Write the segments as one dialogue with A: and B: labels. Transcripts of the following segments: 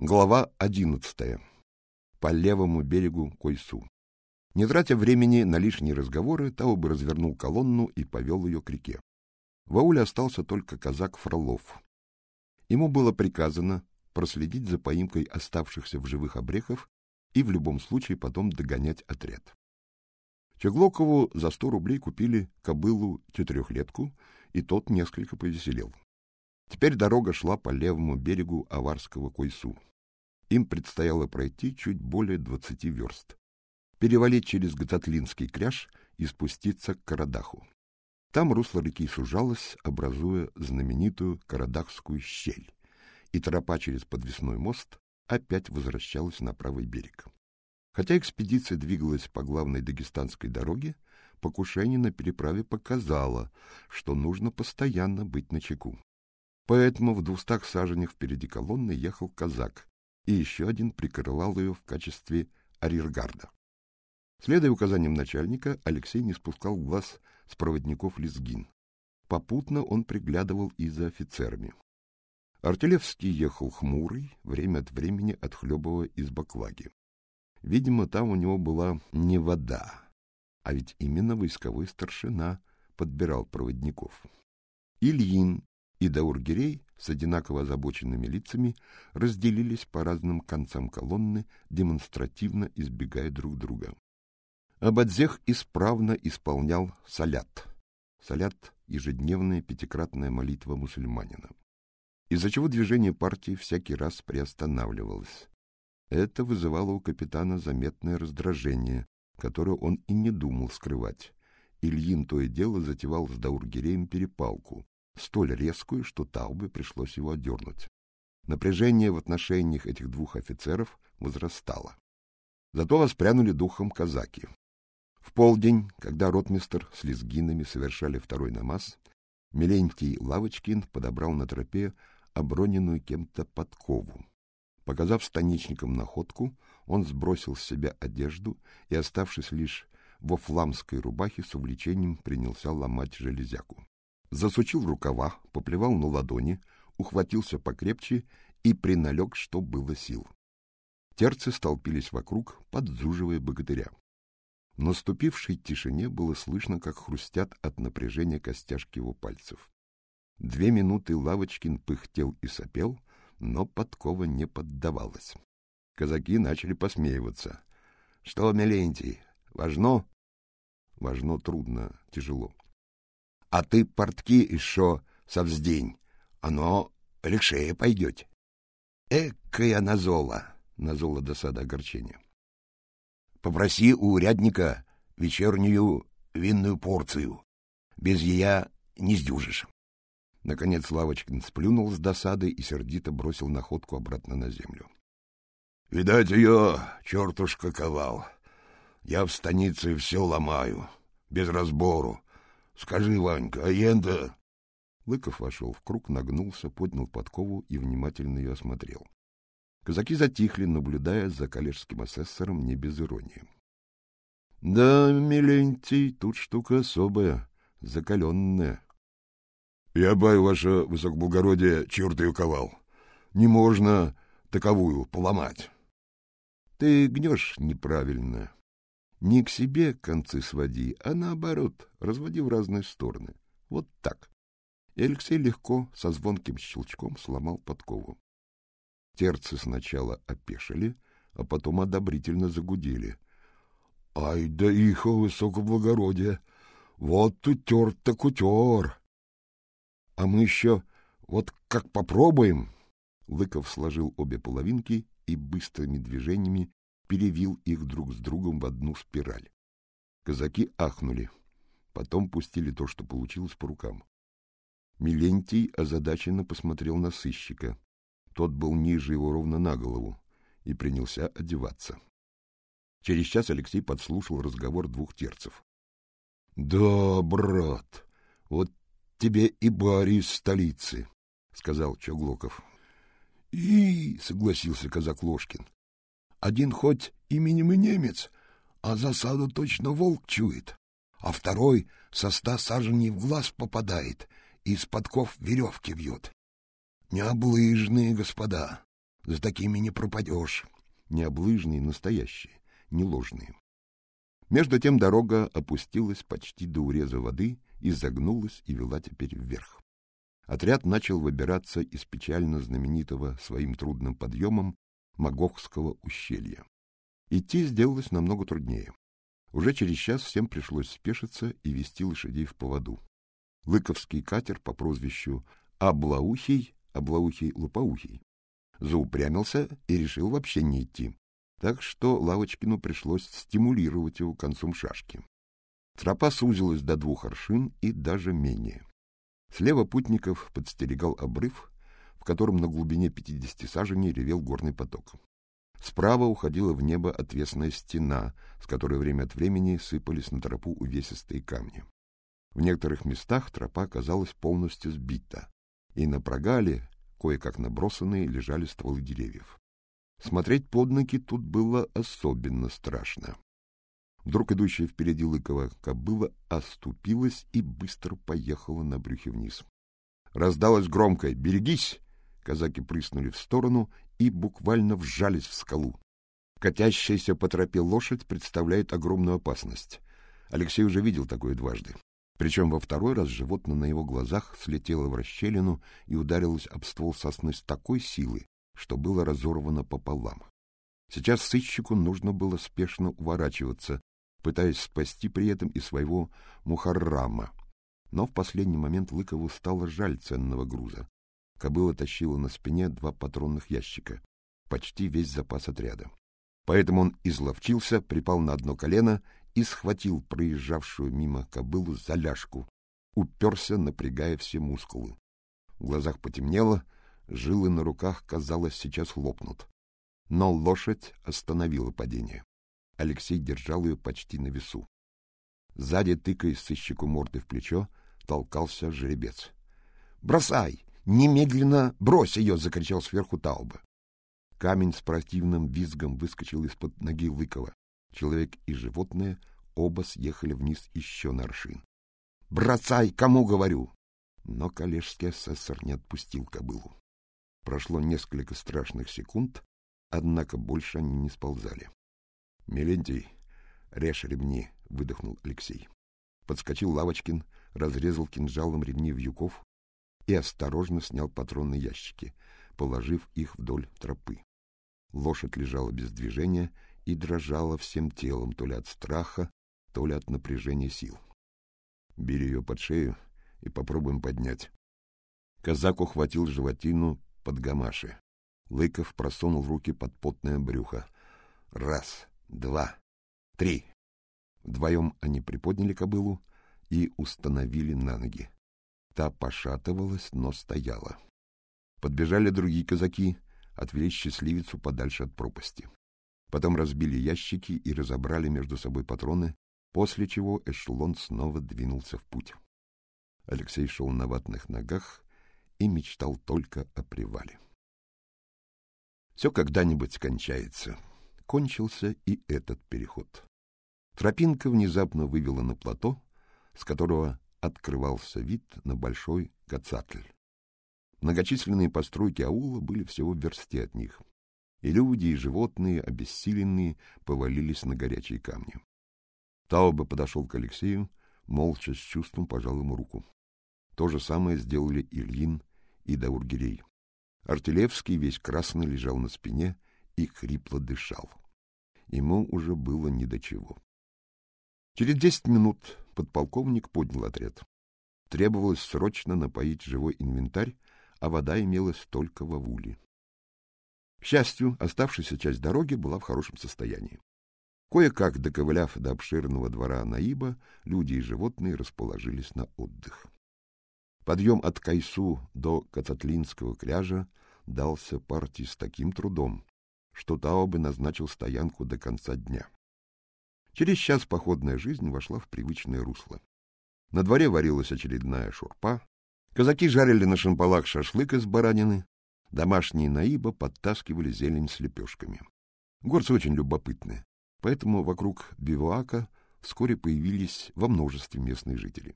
A: Глава одиннадцатая. По левому берегу Койсу. Не тратя времени на лишние разговоры, Тауб развернул колонну и повел ее к реке. В ауле остался только казак Фролов. Ему было приказано проследить за поимкой оставшихся в живых обрехов и в любом случае потом догонять отряд. Чеглокову за сто рублей купили кобылу-четырехлетку, и тот несколько повеселел. Теперь дорога шла по левому берегу Аварского Койсу. Им предстояло пройти чуть более двадцати верст, перевалить через Гататлинский кряж и спуститься к Карадаху. Там русло реки сужалось, образуя знаменитую Карадахскую щель, и тропа через подвесной мост опять возвращалась на правый берег. Хотя экспедиция двигалась по главной дагестанской дороге, покушение на переправе показало, что нужно постоянно быть начеку. Поэтому в двухстах саженях впереди колонны ехал казак, и еще один прикрывал ее в качестве арьергарда. Следуя указаниям начальника, Алексей не спускал глаз с проводников Лезгин. Попутно он приглядывал и за офицерами. Артелевский ехал хмурый, время от времени отхлебывая из баклаги. Видимо, там у него была не вода, а ведь именно войсковой старшина подбирал проводников. Ильин и Даургирей с одинаково озабоченными лицами разделились по разным концам колонны, демонстративно избегая друг друга. Абадзех исправно исполнял салят. Салят — ежедневная пятикратная молитва мусульманина. Из-за чего движение партии всякий раз приостанавливалось. Это вызывало у капитана заметное раздражение, которое он и не думал скрывать. Ильин то и дело затевал с Даургиреем перепалку, столь резкую, что Таубе пришлось его отдернуть. Напряжение в отношениях этих двух офицеров возрастало. Зато воспрянули духом казаки. В полдень, когда ротмистр с лезгинами совершали второй намаз, Мелентий Лавочкин подобрал на тропе оброненную кем-то подкову. Показав станичникам находку, он сбросил с себя одежду и, оставшись лишь во фламской рубахе, с увлечением принялся ломать железяку засучил рукава, поплевал на ладони, ухватился покрепче и приналег, что было сил. Терцы столпились вокруг, подзуживая богатыря. В наступившей тишине было слышно, как хрустят от напряжения костяшки его пальцев. Две минуты Лавочкин пыхтел и сопел, но подкова не поддавалась. Казаки начали посмеиваться. — Что, Мелентий, важно? — Важно трудно, тяжело а ты портки еще совздень, оно легшее пойдете. Экая назола, назола досада огорчения. Попроси у урядника вечернюю винную порцию. Без ея не сдюжишь. Наконец Лавочкин сплюнул с досады и сердито бросил находку обратно на землю. — Видать, ее чертушка ковал. Я в станице все ломаю, без разбору. Скажи, Ванька, а ента... Лыков вошел в круг, нагнулся, поднял подкову и внимательно ее осмотрел. Казаки затихли, наблюдая за коллежским асессором не без иронии. — Да, миленький, тут штука особая, закаленная. — Я баю, ваше высокоблагородие, черт ее ковал. Не можно таковую поломать. — Ты гнешь неправильно, не к себе концы своди, а наоборот, разводи в разные стороны. Вот так. И Алексей легко, со звонким щелчком, сломал подкову. Терцы сначала опешили, а потом одобрительно загудели. — Ай да ихо высокоблагородие! Вот утер так утер! — А мы еще вот как попробуем! Лыков сложил обе половинки и быстрыми движениями перевил их друг с другом в одну спираль. Казаки ахнули, потом пустили то, что получилось по рукам. Милентий озадаченно посмотрел на сыщика. Тот был ниже его ровно на голову и принялся одеваться. Через час Алексей подслушал разговор двух терцев. — Да, брат, вот тебе и бари из столицы, — сказал Чоглоков. — И, — согласился казак Ложкин, один хоть именем и немец, а засаду точно волк чует, а второй со ста саженей в глаз попадает и из подков веревки вьет. Необлыжные господа, За такими не пропадешь. Не облыжные, настоящие, не ложные. Между тем дорога опустилась почти до уреза воды, изогнулась и вела теперь вверх. Отряд начал выбираться из печально знаменитого своим трудным подъемом Магохского ущелья. Идти сделалось намного труднее. Уже через час всем пришлось спешиться и вести лошадей в поводу. Лыковский катер по прозвищу Облаухий, Облаухий Лопоухий, заупрямился и решил вообще не идти. Так что Лавочкину пришлось стимулировать его концом шашки. Тропа сузилась до двух аршин и даже менее. Слева путников подстерегал обрыв, в котором на глубине пятидесяти саженей ревел горный поток. Справа уходила в небо отвесная стена, с которой время от времени сыпались на тропу увесистые камни. В некоторых местах тропа оказалась полностью сбита, и на прогале, кое-как набросанные, лежали стволы деревьев. Смотреть под ноги тут было особенно страшно. Вдруг идущая впереди Лыкова кобыла оступилась и быстро поехала на брюхе вниз. Раздалось громкое «Берегись!» Казаки прыснули в сторону и буквально вжались в скалу. Катящаяся по тропе лошадь представляет огромную опасность. Алексей уже видел такое дважды. Причем во второй раз животное на его глазах слетело в расщелину и ударилось об ствол сосны с такой силой, что было разорвано пополам. Сейчас сыщику нужно было спешно уворачиваться, пытаясь спасти при этом и своего Мухаррама. Но в последний момент Лыкову стало жаль ценного груза. Кобыла тащила на спине два патронных ящика, почти весь запас отряда. Поэтому он изловчился, припал на одно колено и схватил проезжавшую мимо кобылу за ляжку, уперся, напрягая все мускулы. В глазах потемнело, жилы на руках, казалось, сейчас лопнут. Но лошадь остановила падение. Алексей держал ее почти на весу. Сзади, тыкаясь сыщику мордой в плечо, толкался жеребец. «Бросай! Немедленно брось ее!» — закричал сверху Тауба. Камень с противным визгом выскочил из-под ноги Лыкова. Человек и животное оба съехали вниз еще на аршин. «Бросай! Кому говорю?» Но коллежский асессор не отпустил кобылу. Прошло несколько страшных секунд, однако больше они не сползали. — Мелентий, режь ремни, — выдохнул Алексей. Подскочил Лавочкин, разрезал кинжалом ремни вьюков и осторожно снял патронные ящики, положив их вдоль тропы. Лошадь лежала без движения и дрожала всем телом, то ли от страха, то ли от напряжения сил. Бери ее под шею и попробуем поднять. Казак ухватил животину под гамаши. Лыков просунул руки под потное брюхо. Раз, два, три. Вдвоем они приподняли кобылу и установили на ноги. Та пошатывалась, но стояла. Подбежали другие казаки, отвели счастливицу подальше от пропасти. Потом разбили ящики и разобрали между собой патроны, после чего эшелон снова двинулся в путь. Алексей шел на ватных ногах, и мечтал только о привале. Все когда-нибудь кончается. Кончился и этот переход. Тропинка внезапно вывела на плато, с которого открывался вид на большой Гацатль. Многочисленные постройки аула были всего в версте от них, и люди, и животные, обессиленные, повалились на горячие камни. Тауба подошел к Алексею, молча с чувством пожал ему руку. То же самое сделали Ильин и Даургирей. Артилевский весь красный лежал на спине и хрипло дышал. Ему уже было ни до чего. Через десять минут подполковник поднял отряд. Требовалось срочно напоить живой инвентарь, а вода имелась только в авуле. К счастью, оставшаяся часть дороги была в хорошем состоянии. Кое-как доковыляв до обширного двора Наиба, люди и животные расположились на отдых. Подъем от Кайсу до Кацатлинского кряжа дался партии с таким трудом, что Таобе назначил стоянку до конца дня. Через час походная жизнь вошла в привычное русло. На дворе варилась очередная шурпа, казаки жарили на шампалах шашлык из баранины, домашние наиба подтаскивали зелень с лепешками. Горцы очень любопытны, поэтому вокруг бивуака вскоре появились во множестве местные жители.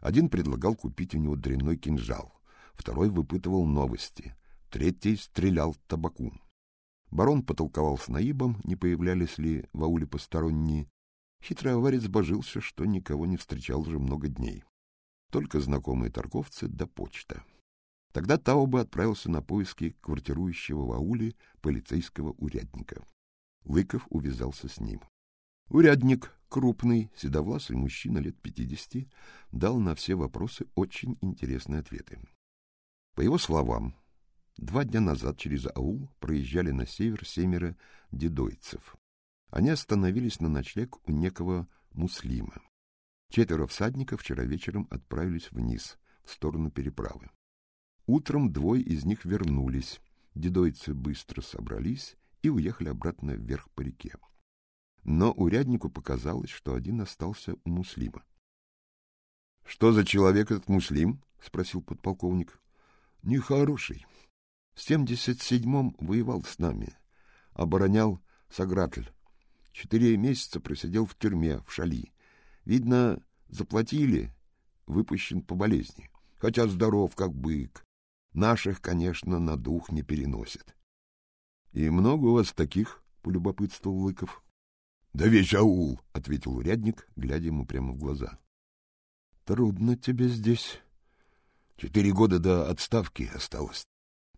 A: Один предлагал купить у него дрянной кинжал, второй выпытывал новости, третий стрелял табаку. Барон потолковал с Наибом, не появлялись ли в ауле посторонние. Хитрый аварец божился, что никого не встречал уже много дней. Только знакомые торговцы да почта. Тогда Тауба отправился на поиски квартирующего в ауле полицейского урядника. Лыков увязался с ним. Урядник, крупный, седовласый мужчина лет пятидесяти, дал на все вопросы очень интересные ответы. По его словам, два дня назад через аул проезжали на север семеро дедойцев. Они остановились на ночлег у некого муслима. Четверо всадников вчера вечером отправились вниз, в сторону переправы. Утром двое из них вернулись. Дедойцы быстро собрались и уехали обратно вверх по реке. Но уряднику показалось, что один остался у Муслима. — Что за человек этот Муслим? — спросил подполковник. — Нехороший. В семьдесят седьмом воевал с нами. Оборонял Сагратль. Четыре месяца просидел в тюрьме в Шали. Видно, заплатили, выпущен по болезни. Хотя здоров, как бык. Наших, конечно, на дух не переносит. — И много у вас таких? — полюбопытствовал Лыков. — Да весь аул, — ответил урядник, глядя ему прямо в глаза. — Трудно тебе здесь. Четыре года до отставки осталось.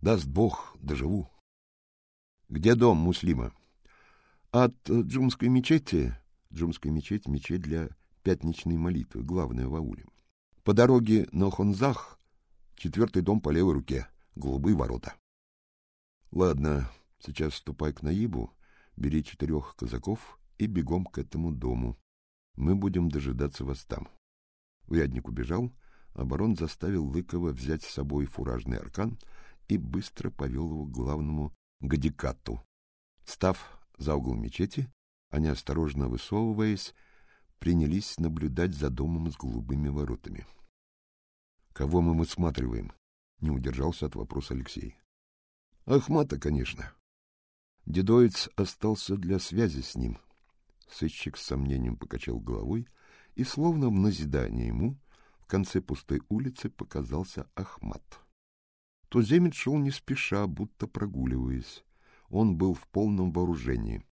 A: Даст Бог, доживу. — Где дом Муслима? — От Джумской мечети. Джумская мечеть — мечеть для пятничной молитвы, главная в ауле. По дороге на Хонзах Четвертый дом по левой руке, голубые ворота. Ладно, сейчас ступай к Наибу, бери четырех казаков и бегом к этому дому. Мы будем дожидаться вас там. Урядник убежал, а барон заставил Лыкова взять с собой фуражный аркан и быстро повел его к главному гадикату. Став за угол мечети, они, осторожно высовываясь, принялись наблюдать за домом с голубыми воротами. Кого мы высматриваем? Не удержался от вопроса Алексей. Ахмата, конечно. Дедоец остался для связи с ним. Сыщик с сомнением покачал головой, и, словно в назидание ему, в конце пустой улицы показался Ахмат. Туземец шел не спеша, будто прогуливаясь. Он был в полном вооружении,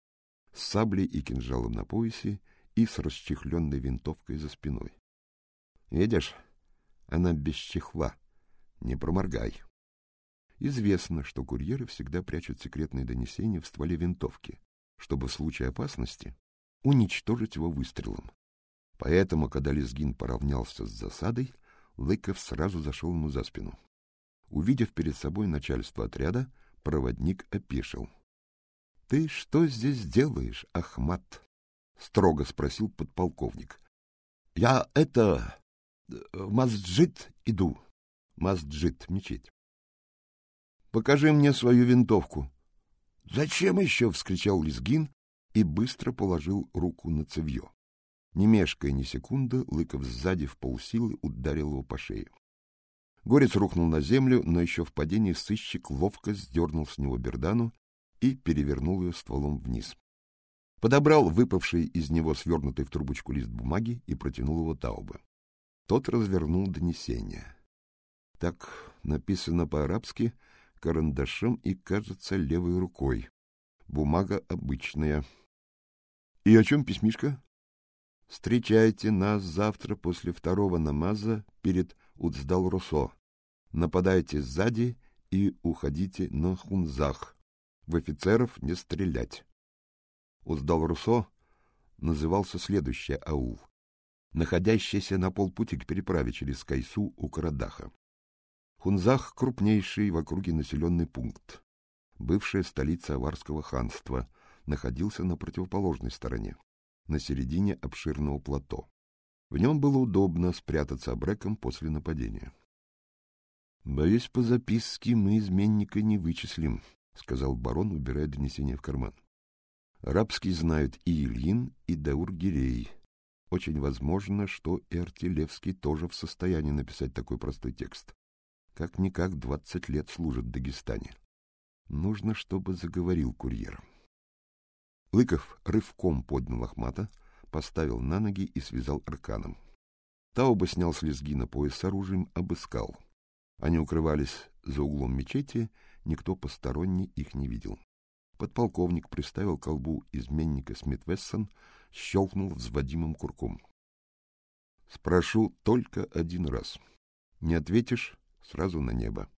A: с саблей и кинжалом на поясе и с расчехленной винтовкой за спиной. — Видишь, она без чехла. Не проморгай. Известно, что курьеры всегда прячут секретные донесения в стволе винтовки, чтобы в случае опасности уничтожить его выстрелом. Поэтому, когда Лезгин поравнялся с засадой, Лыков сразу зашел ему за спину. Увидев перед собой начальство отряда, проводник опешил. — Ты что здесь делаешь, Ахмат? — строго спросил подполковник. — Я это... В масджид иду. Масджид, мечеть. Покажи мне свою винтовку. Зачем еще? вскричал Лизгин и быстро положил руку на цевье. Не мешкая ни секунды, Лыков сзади в полсилы ударил его по шее. Горец рухнул на землю, но еще в падении сыщик ловко сдернул с него бердану и перевернул ее стволом вниз. Подобрал выпавший из него свернутый в трубочку лист бумаги и протянул его Таубе. Тот развернул донесение. Так написано по-арабски, карандашом и, кажется, левой рукой. Бумага обычная. И о чем письмишка? Встречайте нас завтра после второго намаза перед Уцдал-Русо. Нападайте сзади и уходите на хунзах. В офицеров не стрелять. Уцдал-Русо назывался следующий аул находящаяся на полпути к переправе через Кайсу у Карадаха. Хунзах — крупнейший в округе населенный пункт. Бывшая столица Аварского ханства находился на противоположной стороне, на середине обширного плато. В нем было удобно спрятаться обреком после нападения. — Боюсь, по записке мы изменника не вычислим, — сказал барон, убирая донесение в карман. — Рабский знают и Ильин, и Даур-Гирей, очень возможно, что и Артилевский тоже в состоянии написать такой простой текст. Как-никак двадцать лет служит в Дагестане. Нужно, чтобы заговорил курьер. Лыков рывком поднял Ахмата, поставил на ноги и связал арканом. Тауба снял с лезгина пояс с оружием, обыскал. Они укрывались за углом мечети, никто посторонний их не видел. Подполковник приставил колбу изменника Смит-Вессон, щелкнул взводимым курком. — Спрошу только один раз. Не ответишь — сразу на небо.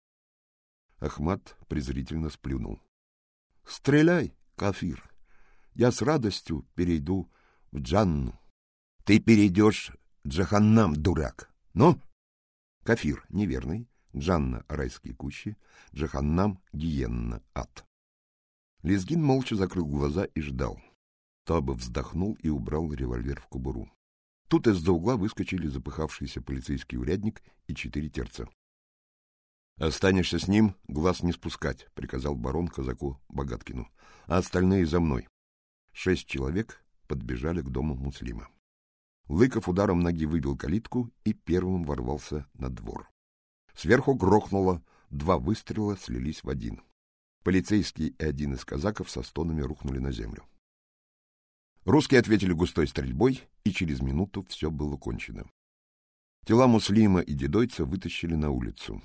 A: Ахмат презрительно сплюнул. — Стреляй, кафир! Я с радостью перейду в Джанну. — Ты перейдешь Джаханнам, дурак! Ну? Кафир — неверный, Джанна — райские кущи, Джаханнам — гиенна, ад. Лезгин молча закрыл глаза и ждал. Таба вздохнул и убрал револьвер в кобуру. Тут из-за угла выскочили запыхавшийся полицейский урядник и четыре терца. — Останешься с ним, глаз не спускать, — приказал барон казаку Богаткину. — А остальные за мной. Шесть человек подбежали к дому Муслима. Лыков ударом ноги выбил калитку и первым ворвался на двор. Сверху грохнуло, два выстрела слились в один. Полицейский и один из казаков со стонами рухнули на землю. Русские ответили густой стрельбой, и через минуту все было кончено. Тела Муслима и Дедойца вытащили на улицу.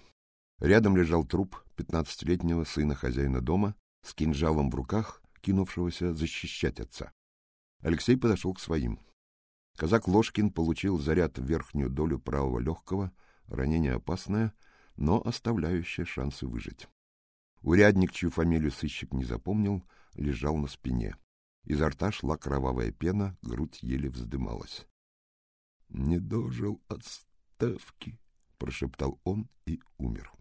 A: Рядом лежал труп пятнадцатилетнего сына хозяина дома с кинжалом в руках, кинувшегося защищать отца. Алексей подошел к своим. Казак Ложкин получил заряд в верхнюю долю правого легкого, ранение опасное, но оставляющее шансы выжить. Урядник, чью фамилию сыщик не запомнил, лежал на спине. Изо рта шла кровавая пена, грудь еле вздымалась. — Не дожил от ставки, — прошептал он и умер.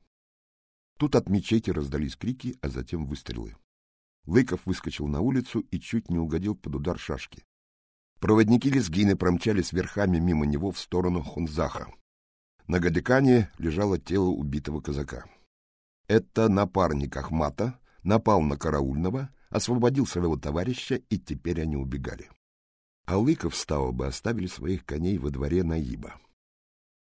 A: Тут от мечети раздались крики, а затем выстрелы. Лыков выскочил на улицу и чуть не угодил под удар шашки. Проводники лезгины промчались верхами мимо него в сторону Хунзаха. На гадекане лежало тело убитого казака. Это напарник Ахмата напал на караульного, освободил своего товарища, и теперь они убегали. А Лыков с Таубы оставили своих коней во дворе Наиба.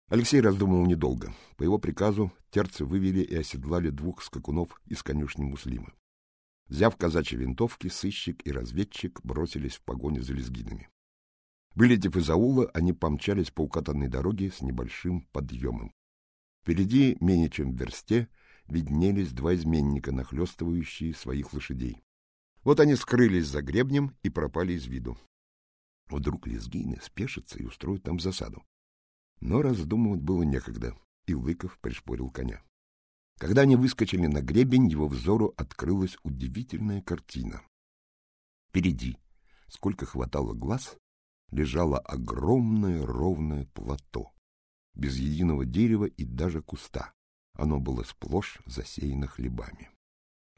A: Алексей раздумывал недолго. По его приказу терцы вывели и оседлали двух скакунов из конюшни Муслима. Взяв казачьи винтовки, сыщик и разведчик бросились в погоню за лезгинами. Вылетев из аула, они помчались по укатанной дороге с небольшим подъемом. Впереди, менее чем в версте, виднелись два изменника, нахлестывающие своих лошадей. Вот они скрылись за гребнем и пропали из виду. Вдруг лезгины спешатся и устроят там засаду. Но раздумывать было некогда, и Лыков пришпорил коня. Когда они выскочили на гребень, его взору открылась удивительная картина. Впереди, сколько хватало глаз, лежало огромное ровное плато, без единого дерева и даже куста. Оно было сплошь засеяно хлебами.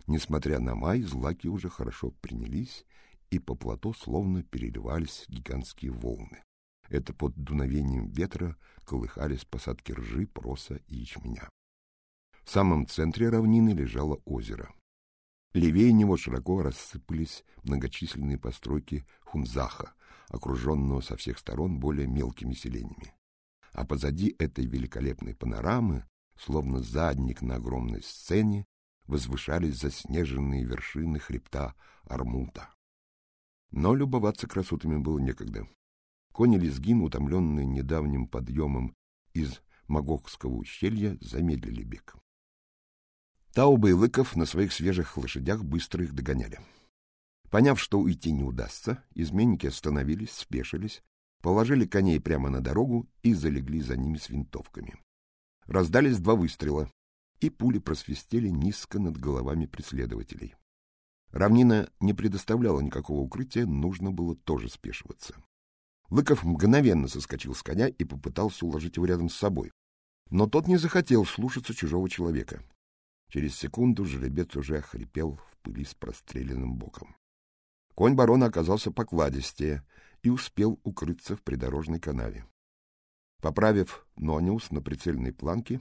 A: Несмотря на май, злаки уже хорошо принялись, и по плато словно переливались гигантские волны. Это под дуновением ветра колыхались посадки ржи, проса и ячменя. В самом центре равнины лежало озеро. Левее него широко рассыпались многочисленные постройки Хунзаха, окруженного со всех сторон более мелкими селениями. А позади этой великолепной панорамы словно задник на огромной сцене, возвышались заснеженные вершины хребта Армута. Но любоваться красотами было некогда. Кони Лезгин, утомленные недавним подъемом из Магокского ущелья, замедлили бег. Тауба и Лыков на своих свежих лошадях быстро их догоняли. Поняв, что уйти не удастся, изменники остановились, спешились, положили коней прямо на дорогу и залегли за ними с винтовками. Раздались два выстрела, и пули просвистели низко над головами преследователей. Равнина не предоставляла никакого укрытия, нужно было тоже спешиваться. Лыков мгновенно соскочил с коня и попытался уложить его рядом с собой. Но тот не захотел слушаться чужого человека. Через секунду жеребец уже охрипел в пыли с простреленным боком. Конь барона оказался покладистее и успел укрыться в придорожной канаве. Поправив нониус на прицельной планке,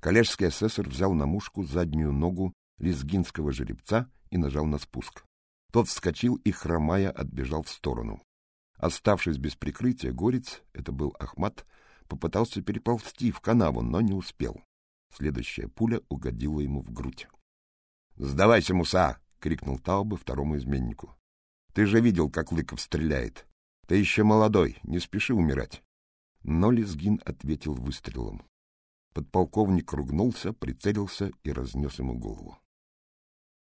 A: коллежский асессор взял на мушку заднюю ногу лезгинского жеребца и нажал на спуск. Тот вскочил и, хромая, отбежал в сторону. Оставшись без прикрытия, горец, это был Ахмат, попытался переползти в канаву, но не успел. Следующая пуля угодила ему в грудь. — Сдавайся, Муса! — крикнул Тауба второму изменнику. — Ты же видел, как Лыков стреляет. Ты еще молодой, не спеши умирать но Лезгин ответил выстрелом. Подполковник ругнулся, прицелился и разнес ему голову.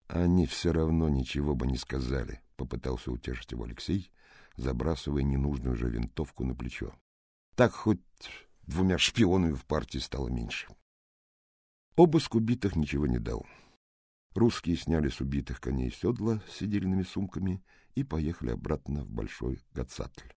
A: Они все равно ничего бы не сказали, попытался утешить его Алексей, забрасывая ненужную же винтовку на плечо. Так хоть двумя шпионами в партии стало меньше. Обыск убитых ничего не дал. Русские сняли с убитых коней седла с седельными сумками и поехали обратно в Большой Гацатль.